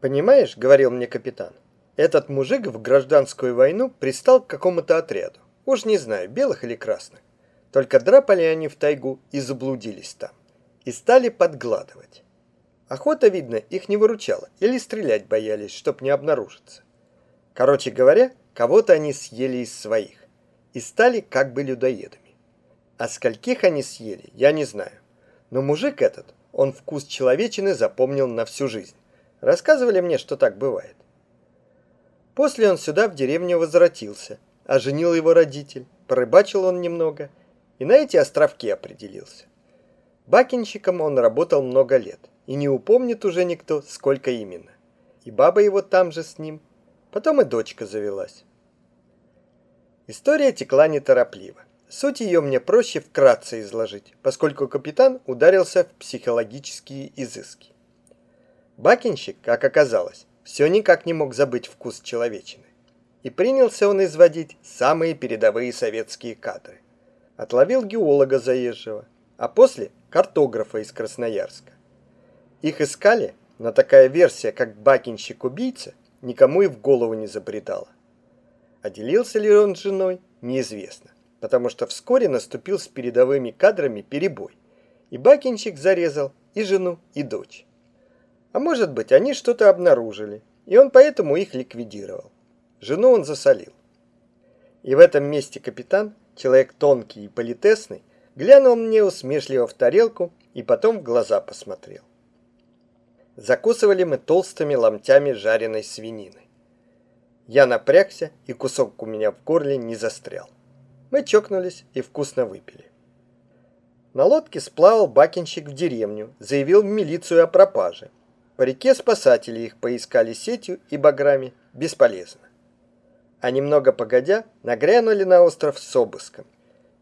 «Понимаешь, — говорил мне капитан, — этот мужик в гражданскую войну пристал к какому-то отряду. Уж не знаю, белых или красных. Только драпали они в тайгу и заблудились там. И стали подгладывать. Охота, видно, их не выручала, или стрелять боялись, чтоб не обнаружиться. Короче говоря, кого-то они съели из своих. И стали как бы людоедами. А скольких они съели, я не знаю. Но мужик этот, он вкус человечины запомнил на всю жизнь. Рассказывали мне, что так бывает. После он сюда в деревню возвратился, а женил его родитель, порыбачил он немного и на эти островки определился. Бакинщиком он работал много лет, и не упомнит уже никто, сколько именно. И баба его там же с ним. Потом и дочка завелась. История текла неторопливо. Суть ее мне проще вкратце изложить, поскольку капитан ударился в психологические изыски. Бакинщик, как оказалось, все никак не мог забыть вкус человечины. И принялся он изводить самые передовые советские кадры. Отловил геолога заезжего, а после картографа из Красноярска. Их искали, но такая версия, как бакинщик-убийца, никому и в голову не забредала. А делился ли он с женой, неизвестно, потому что вскоре наступил с передовыми кадрами перебой, и бакинщик зарезал и жену, и дочь. А может быть, они что-то обнаружили, и он поэтому их ликвидировал. Жену он засолил. И в этом месте капитан, человек тонкий и политесный, глянул мне усмешливо в тарелку и потом в глаза посмотрел. Закусывали мы толстыми ломтями жареной свинины. Я напрягся, и кусок у меня в горле не застрял. Мы чокнулись и вкусно выпили. На лодке сплавал бакинщик в деревню, заявил в милицию о пропаже. По реке спасатели их поискали сетью и баграми. Бесполезно. А немного погодя, нагрянули на остров с обыском.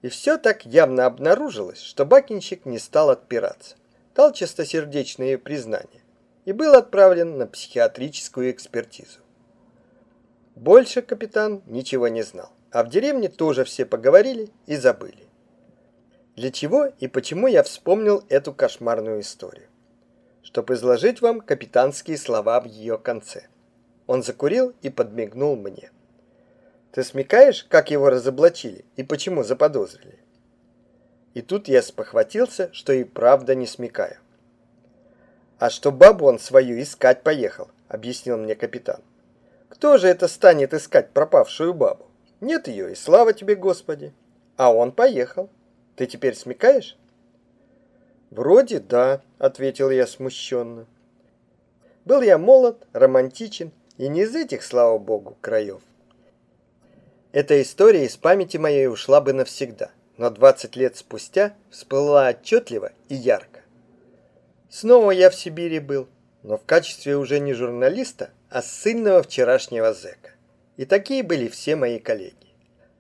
И все так явно обнаружилось, что бакинщик не стал отпираться. Дал чистосердечные признания и был отправлен на психиатрическую экспертизу. Больше капитан ничего не знал, а в деревне тоже все поговорили и забыли. Для чего и почему я вспомнил эту кошмарную историю? Чтобы изложить вам капитанские слова в ее конце. Он закурил и подмигнул мне. Ты смекаешь, как его разоблачили и почему заподозрили? И тут я спохватился, что и правда не смекаю. А что бабу он свою искать поехал, объяснил мне капитан. Кто же это станет искать пропавшую бабу? Нет ее, и слава тебе, Господи. А он поехал. Ты теперь смекаешь? Вроде да, ответил я смущенно. Был я молод, романтичен и не из этих, слава богу, краев. Эта история из памяти моей ушла бы навсегда, но 20 лет спустя всплыла отчетливо и ярко. Снова я в Сибири был, но в качестве уже не журналиста, а ссыльного вчерашнего зэка. И такие были все мои коллеги.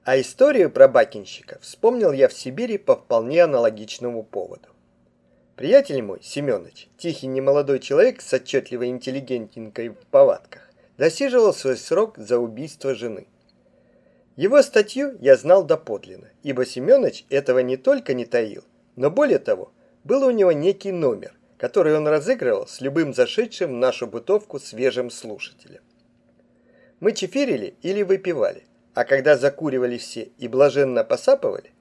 А историю про бакинщика вспомнил я в Сибири по вполне аналогичному поводу. Приятель мой, Семёныч, тихий немолодой человек с отчетливой интеллигентинкой в повадках, досиживал свой срок за убийство жены. Его статью я знал доподлинно, ибо Семёныч этого не только не таил, но более того, был у него некий номер, который он разыгрывал с любым зашедшим в нашу бытовку свежим слушателем. Мы чефирили или выпивали, а когда закуривали все и блаженно посапывали,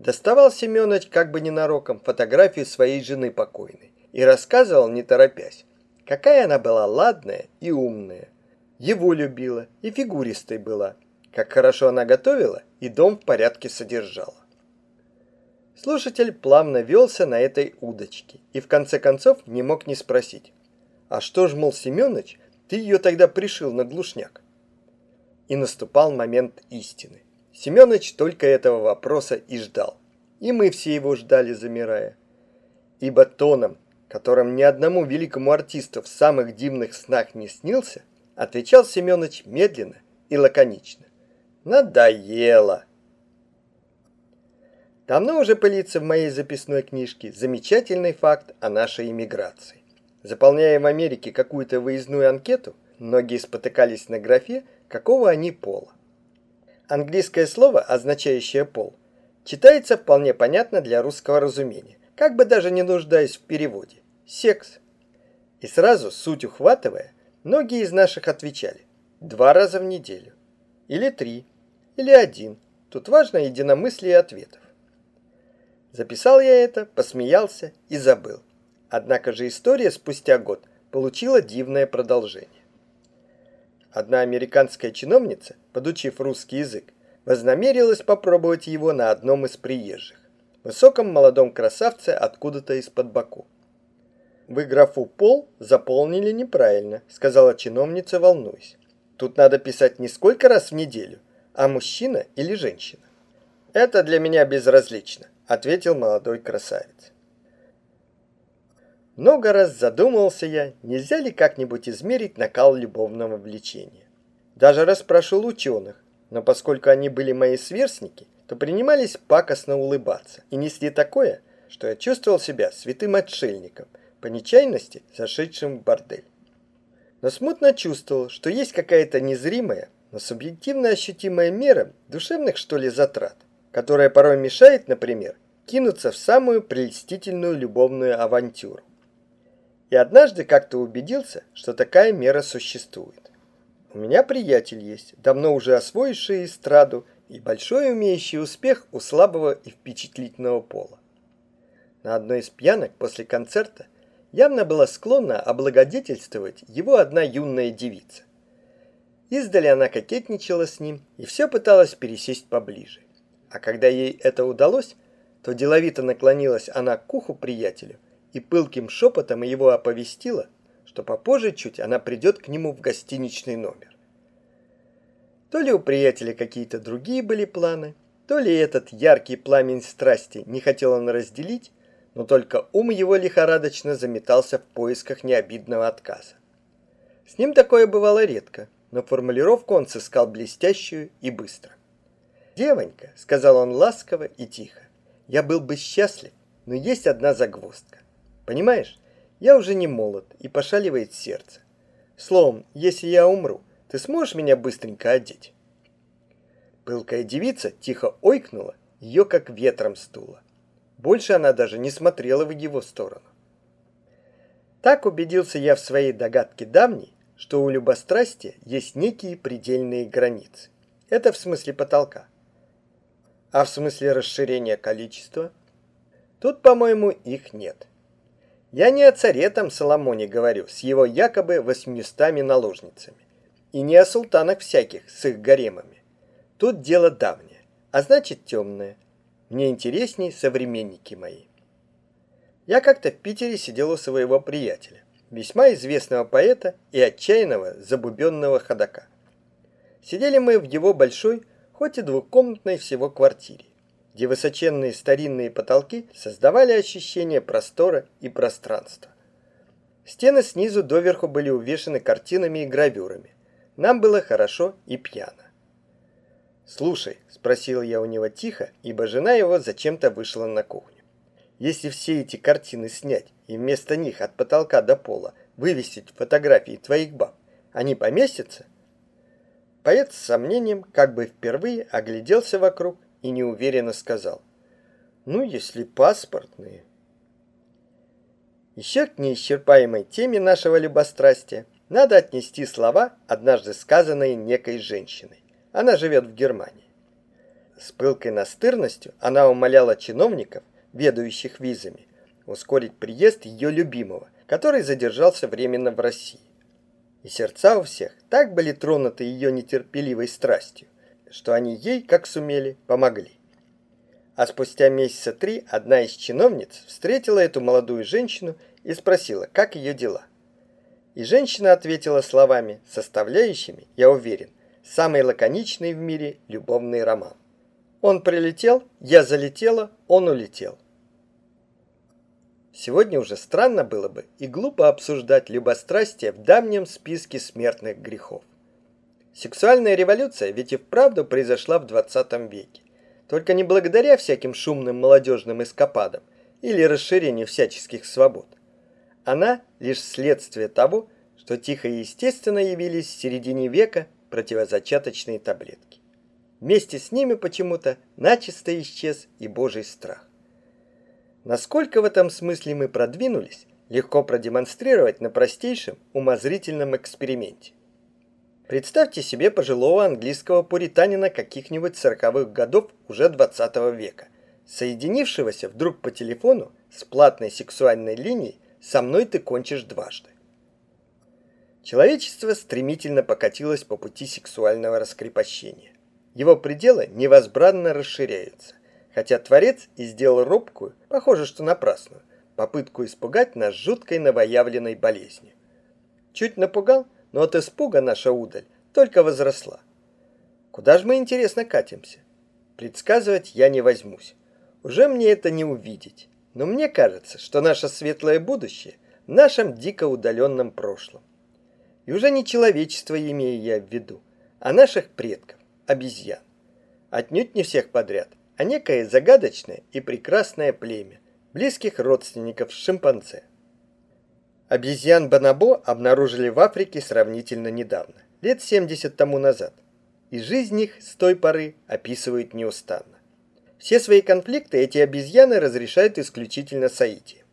доставал Семенович как бы ненароком фотографию своей жены покойной и рассказывал, не торопясь, какая она была ладная и умная, его любила и фигуристой была, как хорошо она готовила и дом в порядке содержала. Слушатель плавно велся на этой удочке и в конце концов не мог не спросить. «А что ж, мол, Семёныч, ты ее тогда пришил на глушняк?» И наступал момент истины. Семёныч только этого вопроса и ждал. И мы все его ждали, замирая. Ибо тоном, которым ни одному великому артисту в самых дивных снах не снился, отвечал Семёныч медленно и лаконично. «Надоело!» Давно уже пылится в моей записной книжке замечательный факт о нашей иммиграции. Заполняя в Америке какую-то выездную анкету, многие спотыкались на графе, какого они пола. Английское слово, означающее пол, читается вполне понятно для русского разумения, как бы даже не нуждаясь в переводе. Секс. И сразу, суть ухватывая, Многие из наших отвечали два раза в неделю, или три, или один. Тут важно единомыслие ответов. Записал я это, посмеялся и забыл. Однако же история спустя год получила дивное продолжение. Одна американская чиновница, подучив русский язык, вознамерилась попробовать его на одном из приезжих, высоком молодом красавце откуда-то из-под боку. «Вы графу «пол» заполнили неправильно», — сказала чиновница, волнуясь. «Тут надо писать не сколько раз в неделю, а мужчина или женщина». «Это для меня безразлично», — ответил молодой красавец. Много раз задумывался я, нельзя ли как-нибудь измерить накал любовного влечения. Даже расспрашивал ученых, но поскольку они были мои сверстники, то принимались пакостно улыбаться и несли такое, что я чувствовал себя святым отшельником – по нечаянности зашедшим в бордель. Но смутно чувствовал, что есть какая-то незримая, но субъективно ощутимая мера душевных, что ли, затрат, которая порой мешает, например, кинуться в самую прелестительную любовную авантюру. И однажды как-то убедился, что такая мера существует. У меня приятель есть, давно уже освоивший эстраду и большой умеющий успех у слабого и впечатлительного пола. На одной из пьянок после концерта явно была склонна облагодетельствовать его одна юная девица. Издали она кокетничала с ним и все пыталась пересесть поближе. А когда ей это удалось, то деловито наклонилась она к уху приятелю и пылким шепотом его оповестила, что попозже чуть она придет к нему в гостиничный номер. То ли у приятеля какие-то другие были планы, то ли этот яркий пламень страсти не хотел он разделить, но только ум его лихорадочно заметался в поисках необидного отказа. С ним такое бывало редко, но формулировку он сыскал блестящую и быстро. «Девонька», — сказал он ласково и тихо, — «я был бы счастлив, но есть одна загвоздка. Понимаешь, я уже не молод и пошаливает сердце. Словом, если я умру, ты сможешь меня быстренько одеть?» Пылкая девица тихо ойкнула, ее как ветром стуло. Больше она даже не смотрела в его сторону. Так убедился я в своей догадке давней, что у любострастия есть некие предельные границы. Это в смысле потолка. А в смысле расширения количества? Тут, по-моему, их нет. Я не о царе там Соломоне говорю, с его якобы восьмистами наложницами. И не о султанах всяких, с их гаремами. Тут дело давнее, а значит темное – мне интересней современники мои. Я как-то в Питере сидел у своего приятеля, весьма известного поэта и отчаянного забубенного ходока. Сидели мы в его большой, хоть и двухкомнатной всего квартире, где высоченные старинные потолки создавали ощущение простора и пространства. Стены снизу доверху были увешаны картинами и гравюрами. Нам было хорошо и пьяно. «Слушай», — спросил я у него тихо, ибо жена его зачем-то вышла на кухню. «Если все эти картины снять и вместо них от потолка до пола вывесить фотографии твоих баб, они поместятся?» Поэт с сомнением, как бы впервые, огляделся вокруг и неуверенно сказал. «Ну, если паспортные». Еще к неисчерпаемой теме нашего любострастия надо отнести слова, однажды сказанные некой женщиной. Она живет в Германии. С пылкой настырностью она умоляла чиновников, ведающих визами, ускорить приезд ее любимого, который задержался временно в России. И сердца у всех так были тронуты ее нетерпеливой страстью, что они ей, как сумели, помогли. А спустя месяца три одна из чиновниц встретила эту молодую женщину и спросила, как ее дела. И женщина ответила словами, составляющими, я уверен, самый лаконичный в мире любовный роман. Он прилетел, я залетела, он улетел. Сегодня уже странно было бы и глупо обсуждать любострастие в давнем списке смертных грехов. Сексуальная революция ведь и вправду произошла в 20 веке. Только не благодаря всяким шумным молодежным эскападам или расширению всяческих свобод. Она лишь следствие того, что тихо и естественно явились в середине века противозачаточные таблетки. Вместе с ними почему-то начисто исчез и божий страх. Насколько в этом смысле мы продвинулись, легко продемонстрировать на простейшем умозрительном эксперименте. Представьте себе пожилого английского пуританина каких-нибудь сороковых годов уже 20 века, соединившегося вдруг по телефону с платной сексуальной линией «Со мной ты кончишь дважды». Человечество стремительно покатилось по пути сексуального раскрепощения. Его пределы невозбранно расширяются, хотя Творец и сделал робкую, похоже, что напрасную, попытку испугать нас жуткой новоявленной болезнью. Чуть напугал, но от испуга наша удаль только возросла. Куда же мы, интересно, катимся? Предсказывать я не возьмусь. Уже мне это не увидеть. Но мне кажется, что наше светлое будущее в нашем дико удаленном прошлом. И уже не человечество имею я в виду, а наших предков, обезьян. Отнюдь не всех подряд, а некое загадочное и прекрасное племя, близких родственников шимпанзе. Обезьян Бонобо обнаружили в Африке сравнительно недавно, лет 70 тому назад. И жизнь их с той поры описывают неустанно. Все свои конфликты эти обезьяны разрешают исключительно соитием.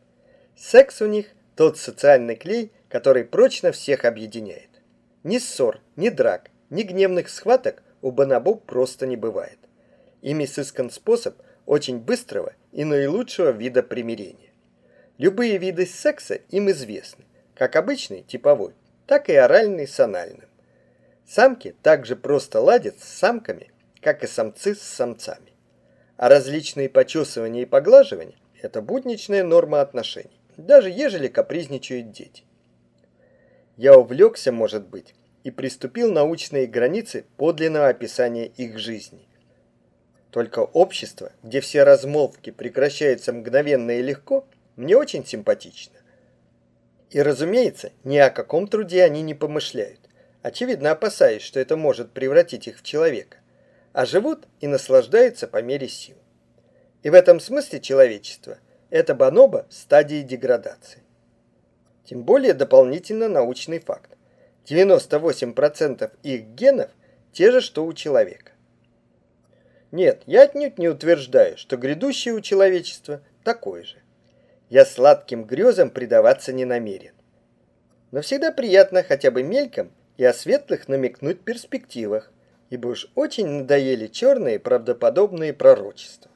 Секс у них тот социальный клей, который прочно всех объединяет. Ни ссор, ни драк, ни гневных схваток у Бонобо просто не бывает. Ими сыскан способ очень быстрого и наилучшего вида примирения. Любые виды секса им известны, как обычный, типовой, так и оральный с анальным. Самки также просто ладят с самками, как и самцы с самцами. А различные почесывания и поглаживания – это будничная норма отношений, даже ежели капризничают дети. Я увлекся, может быть, и приступил научные границы подлинного описания их жизни. Только общество, где все размолвки прекращаются мгновенно и легко, мне очень симпатично. И, разумеется, ни о каком труде они не помышляют, очевидно опасаясь, что это может превратить их в человека, а живут и наслаждаются по мере сил. И в этом смысле человечество – это бонобо в стадии деградации. Тем более дополнительно научный факт. 98% их генов те же, что у человека. Нет, я отнюдь не утверждаю, что грядущее у человечества такое же. Я сладким грезам предаваться не намерен. Но всегда приятно хотя бы мельком и о светлых намекнуть перспективах, ибо уж очень надоели черные правдоподобные пророчества.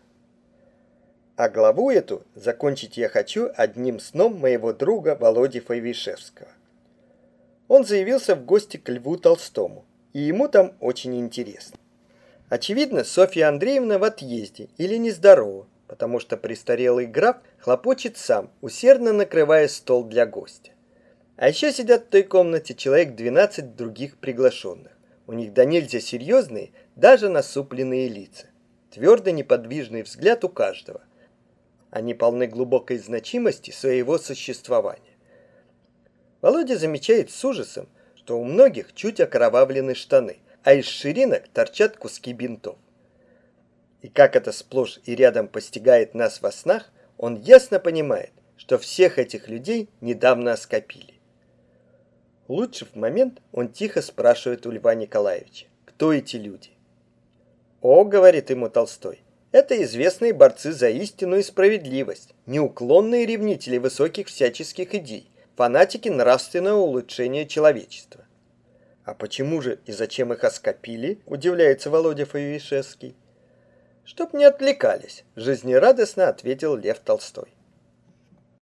А главу эту закончить я хочу одним сном моего друга Володи Файвишевского. Он заявился в гости к Льву Толстому, и ему там очень интересно. Очевидно, Софья Андреевна в отъезде или нездорова, потому что престарелый граф хлопочет сам, усердно накрывая стол для гостя. А еще сидят в той комнате человек 12 других приглашенных. У них до нельзя серьезные, даже насупленные лица. Твердый неподвижный взгляд у каждого. Они полны глубокой значимости своего существования. Володя замечает с ужасом, что у многих чуть окровавлены штаны – а из ширинок торчат куски бинтов. И как это сплошь и рядом постигает нас во снах, он ясно понимает, что всех этих людей недавно оскопили. Лучше в момент он тихо спрашивает у Льва Николаевича, кто эти люди. «О, — говорит ему Толстой, — это известные борцы за истину и справедливость, неуклонные ревнители высоких всяческих идей, фанатики нравственного улучшения человечества. А почему же и зачем их оскопили, удивляется Володя Фаевишевский. Чтоб не отвлекались, жизнерадостно ответил Лев Толстой.